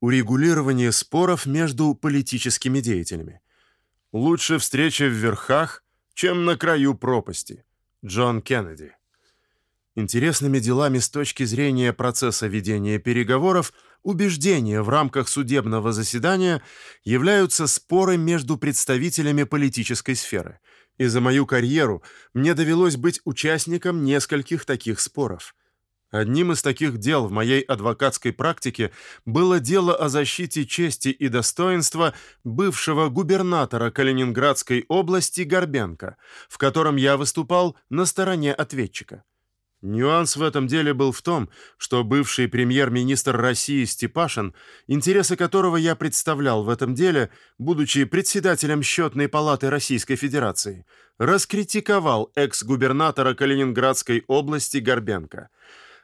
Урегулирование споров между политическими деятелями. Лучше встреча в верхах, чем на краю пропасти. Джон Кеннеди. Интересными делами с точки зрения процесса ведения переговоров, убеждения в рамках судебного заседания являются споры между представителями политической сферы. И за мою карьеру мне довелось быть участником нескольких таких споров. Одним из таких дел в моей адвокатской практике было дело о защите чести и достоинства бывшего губернатора Калининградской области Горбенко, в котором я выступал на стороне ответчика. Нюанс в этом деле был в том, что бывший премьер-министр России Степашин, интересы которого я представлял в этом деле, будучи председателем счетной палаты Российской Федерации, раскритиковал экс-губернатора Калининградской области Горбенко.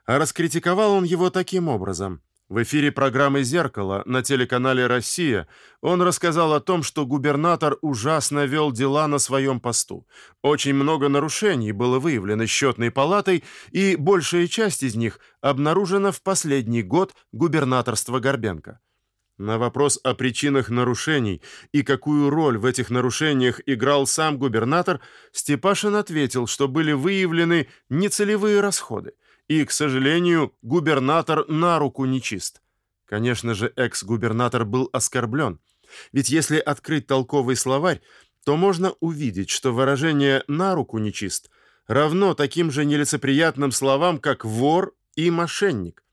А раскритиковал он его таким образом – в эфире программы «Зеркало» на телеканале «Россия» он рассказал о том, что губернатор ужасно вел дела на своем посту. Очень много нарушений было выявлено счетной палатой, и большая часть из них обнаружена в последний год губернаторства Горбенко. На вопрос о причинах нарушений и какую роль в этих нарушениях играл сам губернатор, Степашин ответил, что были выявлены нецелевые расходы – и, к сожалению, губернатор на руку нечист. Конечно же, экс-губернатор был оскорблен. Ведь если открыть толковый словарь, то можно увидеть, что выражение «на руку нечист» равно таким же нелицеприятным словам, как «вор» и «мошенник».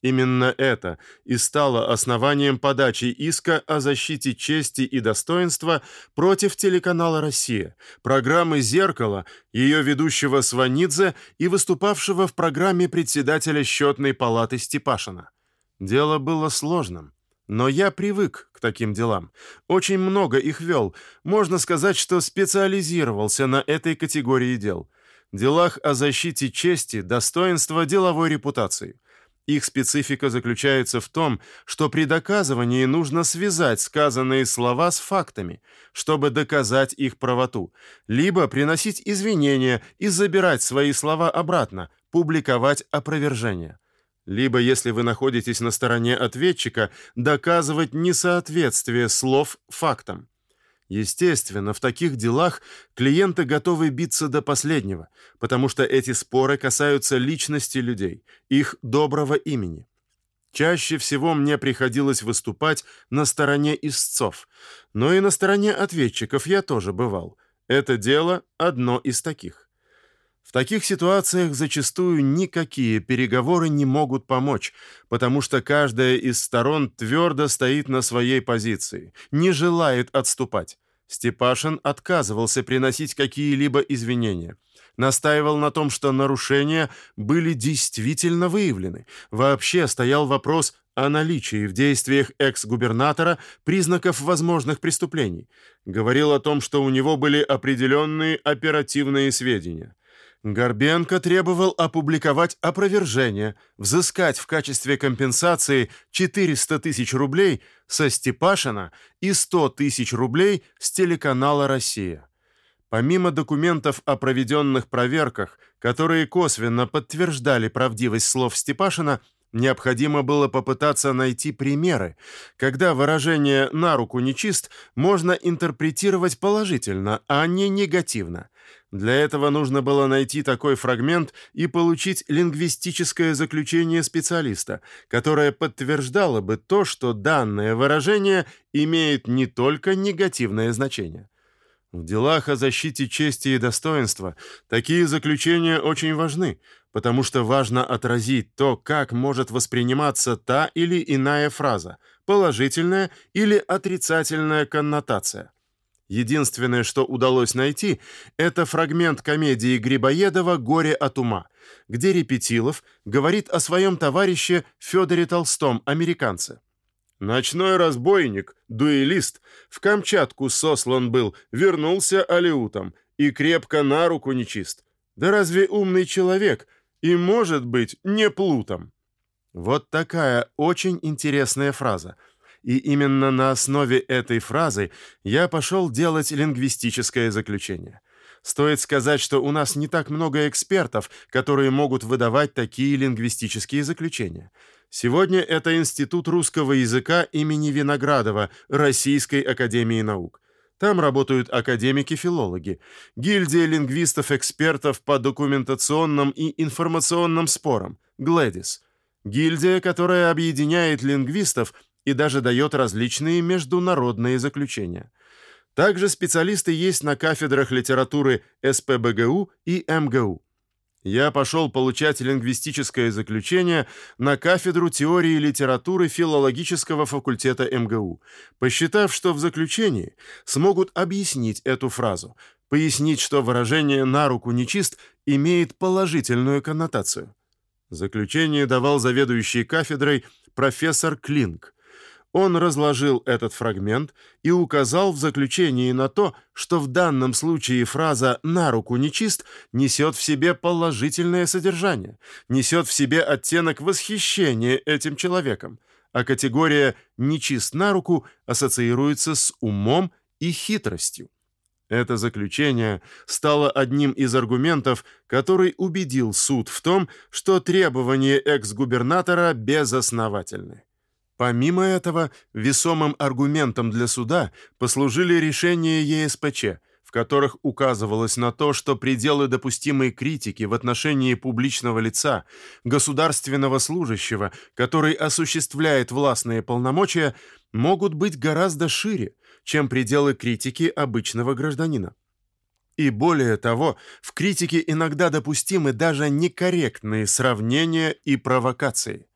Именно это и стало основанием подачи иска о защите чести и достоинства против телеканала «Россия», программы «Зеркало», ее ведущего Сванидзе и выступавшего в программе председателя счетной палаты Степашина. Дело было сложным. Но я привык к таким делам. Очень много их вел. Можно сказать, что специализировался на этой категории дел. Делах о защите чести, достоинства, деловой репутации – их специфика заключается в том, что при доказывании нужно связать сказанные слова с фактами, чтобы доказать их правоту, либо приносить извинения и забирать свои слова обратно, публиковать опровержение. Либо, если вы находитесь на стороне ответчика, доказывать несоответствие слов фактам. Естественно, в таких делах клиенты готовы биться до последнего, потому что эти споры касаются личности людей, их доброго имени. Чаще всего мне приходилось выступать на стороне истцов, но и на стороне ответчиков я тоже бывал. Это дело одно из таких. В таких ситуациях зачастую никакие переговоры не могут помочь, потому что каждая из сторон твердо стоит на своей позиции, не желает отступать. Степашин отказывался приносить какие-либо извинения. Настаивал на том, что нарушения были действительно выявлены. Вообще стоял вопрос о наличии в действиях экс-губернатора признаков возможных преступлений. Говорил о том, что у него были определенные оперативные сведения. Горбенко требовал опубликовать опровержение, взыскать в качестве компенсации 400 тысяч рублей со Степашина и 100 тысяч рублей с телеканала «Россия». Помимо документов о проведенных проверках, которые косвенно подтверждали правдивость слов Степашина, необходимо было попытаться найти примеры, когда выражение «на руку нечист» можно интерпретировать положительно, а не негативно – для этого нужно было найти такой фрагмент и получить лингвистическое заключение специалиста, которое подтверждало бы то, что данное выражение имеет не только негативное значение. В делах о защите чести и достоинства такие заключения очень важны, потому что важно отразить то, как может восприниматься та или иная фраза, положительная или отрицательная коннотация. Единственное, что удалось найти, это фрагмент комедии Грибоедова «Горе от ума», где Репетилов говорит о своем товарище Федоре Толстом, американце. Ночной разбойник, дуэлист, в Камчатку сослан был, вернулся алеутом и крепко на руку нечист. Да разве умный человек и может быть не плутом? Вот такая очень интересная фраза – и именно на основе этой фразы я пошел делать лингвистическое заключение. Стоит сказать, что у нас не так много экспертов, которые могут выдавать такие лингвистические заключения. Сегодня это Институт русского языка имени Виноградова Российской академии наук. Там работают академики-филологи, гильдия лингвистов-экспертов по документационным и информационным спорам, Глэдис, гильдия, которая объединяет лингвистов и даже дает различные международные заключения. Также специалисты есть на кафедрах литературы СПбГУ и МГУ. Я пошел получать лингвистическое заключение на кафедру теории литературы филологического факультета МГУ, посчитав, что в заключении смогут объяснить эту фразу, пояснить, что выражение «на руку нечист» имеет положительную коннотацию. Заключение давал заведующий кафедрой профессор Клинк. Он разложил этот фрагмент и указал в заключении на то, что в данном случае фраза «на руку нечист» несет в себе положительное содержание, несет в себе оттенок восхищения этим человеком, а категория «нечист на руку» ассоциируется с умом и хитростью. Это заключение стало одним из аргументов, который убедил суд в том, что требования экс-губернатора безосновательны. Помимо этого, весомым аргументом для суда послужили решения ЕСПЧ, в которых указывалось на то, что пределы допустимой критики в отношении публичного лица, государственного служащего, который осуществляет властные полномочия, могут быть гораздо шире, чем пределы критики обычного гражданина. И более того, в критике иногда допустимы даже некорректные сравнения и провокации.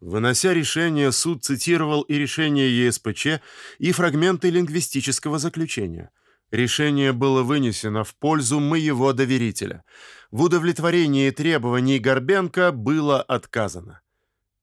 Вынося решение, суд цитировал и решение ЕСПЧ, и фрагменты лингвистического заключения. Решение было вынесено в пользу моего доверителя. В удовлетворении требований Горбенко было отказано.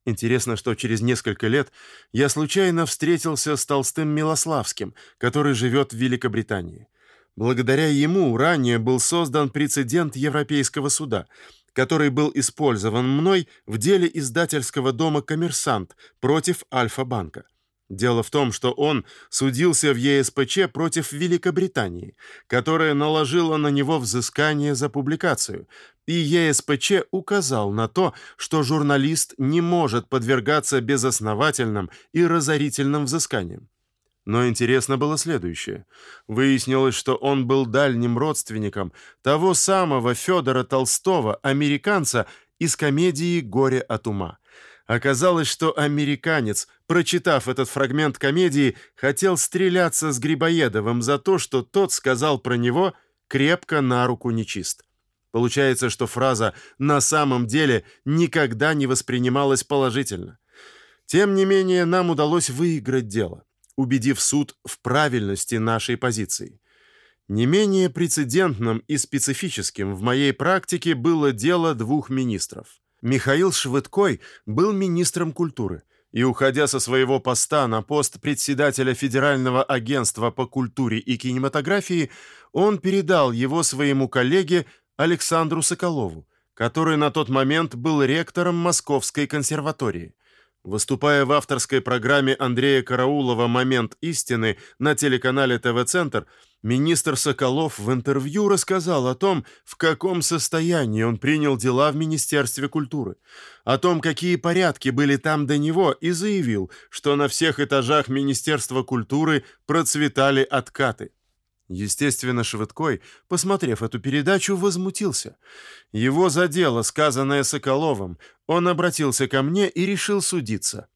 Интересно, что через несколько лет я случайно встретился с Толстым Милославским, который живет в Великобритании. Благодаря ему ранее был создан прецедент Европейского суда, который был использован мной в деле издательского дома «Коммерсант» против Альфа-банка. Дело в том, что он судился в ЕСПЧ против Великобритании, которая наложила на него взыскание за публикацию, и ЕСПЧ указал на то, что журналист не может подвергаться безосновательным и разорительным взысканиям. Но интересно было следующее. Выяснилось, что он был дальним родственником того самого Федора Толстого, американца из комедии «Горе от ума». Оказалось, что американец, прочитав этот фрагмент комедии, хотел стреляться с Грибоедовым за то, что тот сказал про него «крепко на руку нечист». Получается, что фраза «на самом деле» никогда не воспринималась положительно. Тем не менее, нам удалось выиграть дело убедив суд в правильности нашей позиции. Не менее прецедентным и специфическим в моей практике было дело двух министров. Михаил Швыдкой был министром культуры, и уходя со своего поста на пост председателя Федерального агентства по культуре и кинематографии, он передал его своему коллеге Александру Соколову, который на тот момент был ректором Московской консерватории. Выступая в авторской программе Андрея Караулова «Момент истины» на телеканале ТВ-центр, министр Соколов в интервью рассказал о том, в каком состоянии он принял дела в Министерстве культуры, о том, какие порядки были там до него, и заявил, что на всех этажах Министерства культуры процветали откаты. Естественно, Швыдкой, посмотрев эту передачу, возмутился. Его задело сказанное Соколовым. Он обратился ко мне и решил судиться.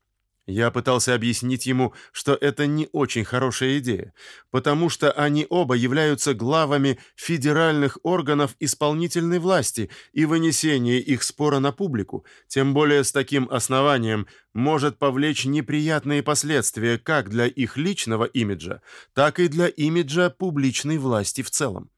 Я пытался объяснить ему, что это не очень хорошая идея, потому что они оба являются главами федеральных органов исполнительной власти, и вынесение их спора на публику, тем более с таким основанием, может повлечь неприятные последствия как для их личного имиджа, так и для имиджа публичной власти в целом.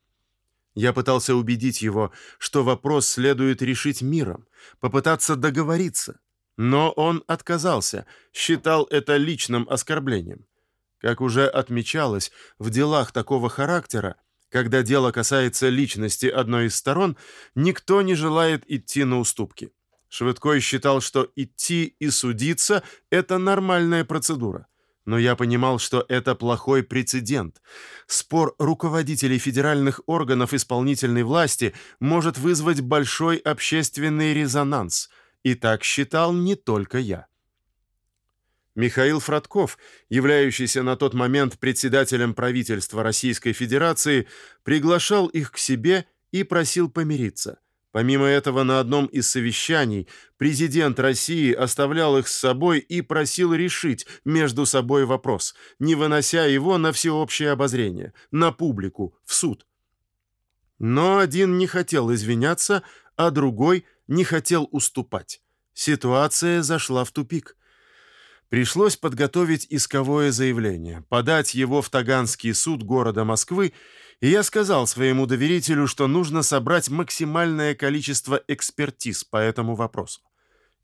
Я пытался убедить его, что вопрос следует решить миром, попытаться договориться, но он отказался, считал это личным оскорблением. Как уже отмечалось, в делах такого характера, когда дело касается личности одной из сторон, никто не желает идти на уступки. Швыдкой считал, что идти и судиться – это нормальная процедура. но я понимал, что это плохой прецедент. Спор руководителей федеральных органов исполнительной власти может вызвать большой общественный резонанс, и так считал не только я. Михаил Фродков, являющийся на тот момент председателем правительства Российской Федерации, приглашал их к себе и просил помириться. Помимо этого, на одном из совещаний президент России оставлял их с собой и просил решить между собой вопрос, не вынося его на всеобщее обозрение, на публику, в суд. Но один не хотел извиняться, а другой не хотел уступать. Ситуация зашла в тупик. Пришлось подготовить исковое заявление, подать его в Таганский суд города Москвы, и я сказал своему доверителю, что нужно собрать максимальное количество экспертиз по этому вопросу.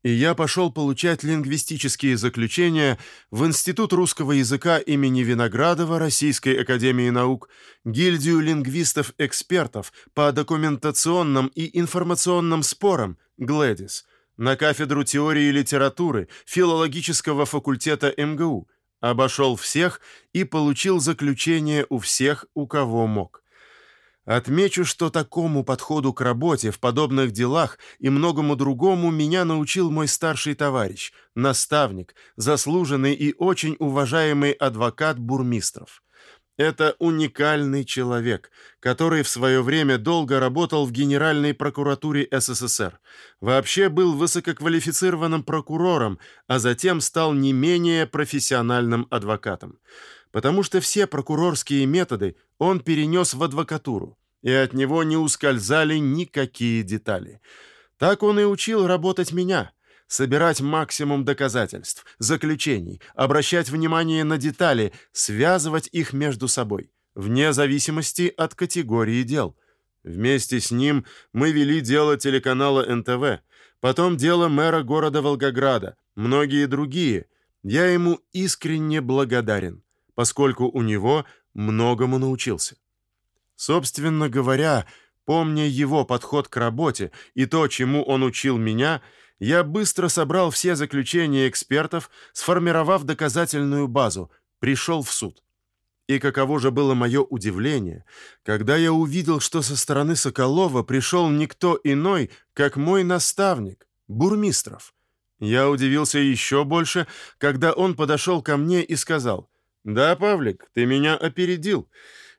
И я пошел получать лингвистические заключения в Институт русского языка имени Виноградова Российской академии наук, гильдию лингвистов-экспертов по документационным и информационным спорам «Глэдис», на кафедру теории литературы филологического факультета МГУ, обошел всех и получил заключение у всех, у кого мог. Отмечу, что такому подходу к работе в подобных делах и многому другому меня научил мой старший товарищ, наставник, заслуженный и очень уважаемый адвокат Бурмистров. Это уникальный человек, который в свое время долго работал в Генеральной прокуратуре СССР. Вообще был высококвалифицированным прокурором, а затем стал не менее профессиональным адвокатом. Потому что все прокурорские методы он перенес в адвокатуру, и от него не ускользали никакие детали. Так он и учил работать меня – собирать максимум доказательств, заключений, обращать внимание на детали, связывать их между собой, вне зависимости от категории дел. Вместе с ним мы вели дело телеканала НТВ, потом дело мэра города Волгограда, многие другие. Я ему искренне благодарен, поскольку у него многому научился. Собственно говоря, помня его подход к работе и то, чему он учил меня, я быстро собрал все заключения экспертов, сформировав доказательную базу, пришел в суд. И каково же было мое удивление, когда я увидел, что со стороны Соколова пришел никто иной, как мой наставник, Бурмистров. Я удивился еще больше, когда он подошел ко мне и сказал, «Да, Павлик, ты меня опередил.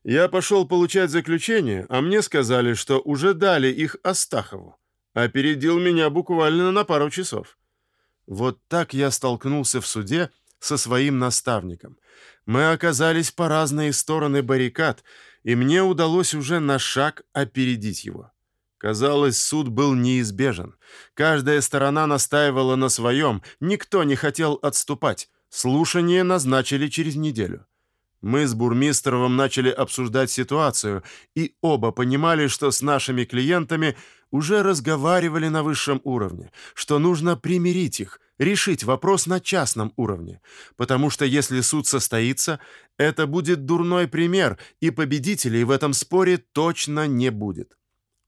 Я пошел получать заключение, а мне сказали, что уже дали их Астахову. Опередил меня буквально на пару часов. Вот так я столкнулся в суде со своим наставником. Мы оказались по разные стороны баррикад, и мне удалось уже на шаг опередить его. Казалось, суд был неизбежен. Каждая сторона настаивала на своем, никто не хотел отступать. Слушание назначили через неделю. Мы с Бурмистровым начали обсуждать ситуацию, и оба понимали, что с нашими клиентами уже разговаривали на высшем уровне, что нужно примирить их, решить вопрос на частном уровне, потому что если суд состоится, это будет дурной пример, и победителей в этом споре точно не будет.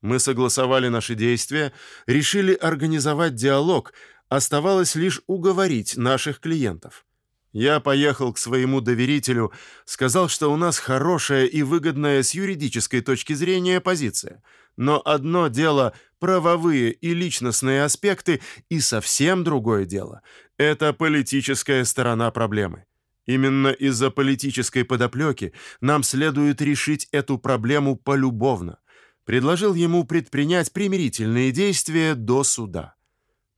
Мы согласовали наши действия, решили организовать диалог, оставалось лишь уговорить наших клиентов. Я поехал к своему доверителю, сказал, что у нас хорошая и выгодная с юридической точки зрения позиция. Но одно дело правовые и личностные аспекты, и совсем другое дело это политическая сторона проблемы. Именно из-за политической подоплеки нам следует решить эту проблему полюбовно. Предложил ему предпринять примирительные действия до суда.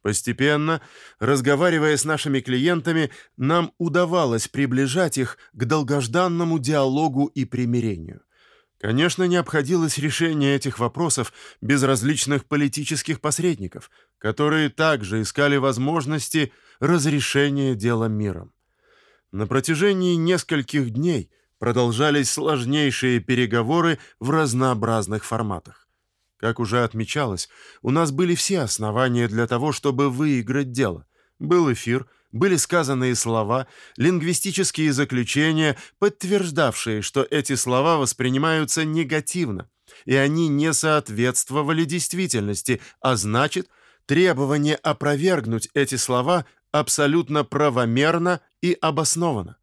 Постепенно, разговаривая с нашими клиентами, нам удавалось приближать их к долгожданному диалогу и примирению. Конечно, не обходилось решение этих вопросов без различных политических посредников, которые также искали возможности разрешения дела миром. На протяжении нескольких дней продолжались сложнейшие переговоры в разнообразных форматах. Как уже отмечалось, у нас были все основания для того, чтобы выиграть дело. Был эфир, были сказанные слова, лингвистические заключения, подтверждавшие, что эти слова воспринимаются негативно, и они не соответствовали действительности, а значит, требование опровергнуть эти слова абсолютно правомерно и обосновано.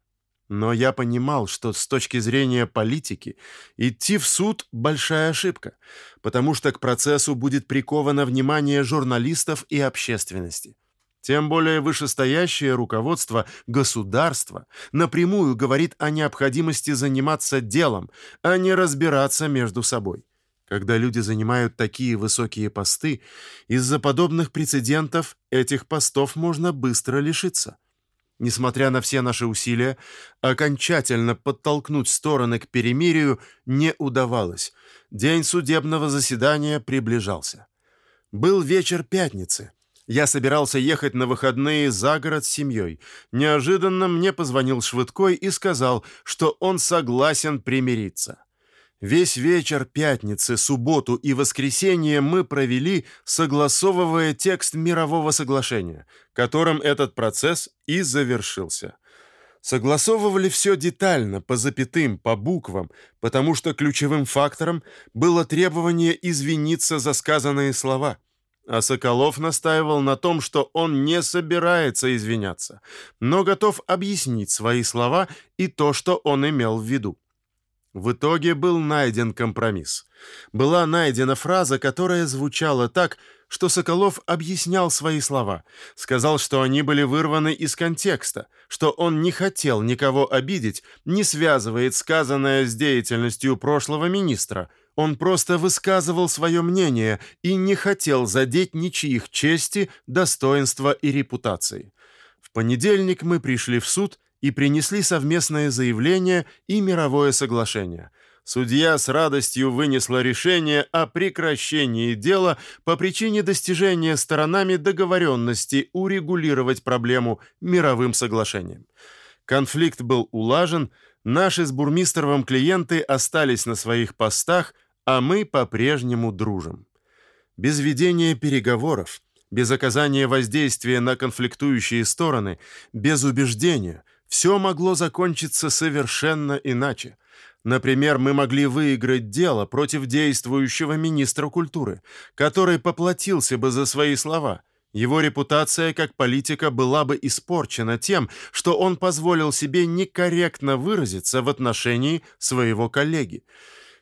Но я понимал, что с точки зрения политики идти в суд – большая ошибка, потому что к процессу будет приковано внимание журналистов и общественности. Тем более вышестоящее руководство государства напрямую говорит о необходимости заниматься делом, а не разбираться между собой. Когда люди занимают такие высокие посты, из-за подобных прецедентов этих постов можно быстро лишиться. Несмотря на все наши усилия, окончательно подтолкнуть стороны к перемирию не удавалось. День судебного заседания приближался. Был вечер пятницы. Я собирался ехать на выходные за город с семьей. Неожиданно мне позвонил Швыдкой и сказал, что он согласен примириться. Весь вечер пятницы, субботу и воскресенье мы провели, согласовывая текст мирового соглашения, которым этот процесс и завершился. Согласовывали все детально, по запятым, по буквам, потому что ключевым фактором было требование извиниться за сказанные слова – а Соколов настаивал на том, что он не собирается извиняться, но готов объяснить свои слова и то, что он имел в виду. В итоге был найден компромисс. Была найдена фраза, которая звучала так, что Соколов объяснял свои слова, сказал, что они были вырваны из контекста, что он не хотел никого обидеть, не связывает сказанное с деятельностью прошлого министра – он просто высказывал свое мнение и не хотел задеть ничьих чести, достоинства и репутации. В понедельник мы пришли в суд и принесли совместное заявление и мировое соглашение. Судья с радостью вынесла решение о прекращении дела по причине достижения сторонами договоренности урегулировать проблему мировым соглашением. Конфликт был улажен, наши с Бурмистровым клиенты остались на своих постах, а мы по-прежнему дружим. Без ведения переговоров, без оказания воздействия на конфликтующие стороны, без убеждения все могло закончиться совершенно иначе. Например, мы могли выиграть дело против действующего министра культуры, который поплатился бы за свои слова. Его репутация как политика была бы испорчена тем, что он позволил себе некорректно выразиться в отношении своего коллеги.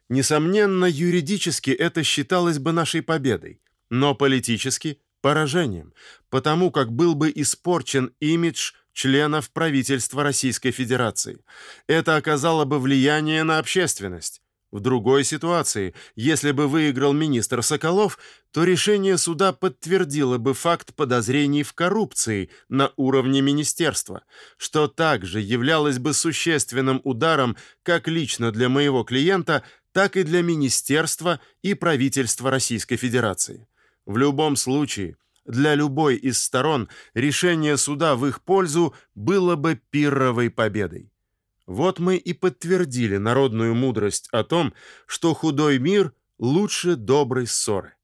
Несомненно, юридически это считалось бы нашей победой, но политически поражением, потому как был бы испорчен имидж членов правительства Российской Федерации. Это оказало бы влияние на общественность. В другой ситуации, если бы выиграл министр Соколов, то решение суда подтвердило бы факт подозрений в коррупции на уровне министерства, что также являлось бы существенным ударом как лично для моего клиента, так и для министерства и правительства Российской Федерации. В любом случае, для любой из сторон решение суда в их пользу было бы пирровой победой. Вот мы и подтвердили народную мудрость о том, что худой мир лучше доброй ссоры.